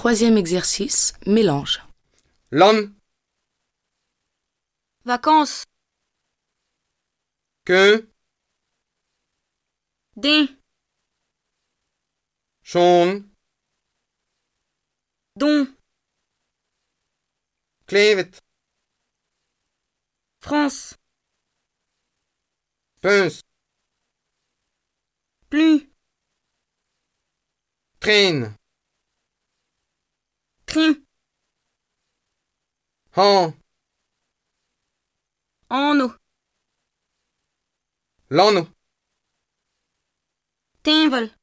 Troisième exercice, mélange. L'an, Vacances. que, Din. schon, Don. klevet, France. peus, Plus. train, Hum. Crin. Ron. Ono. Lono. Tenvol.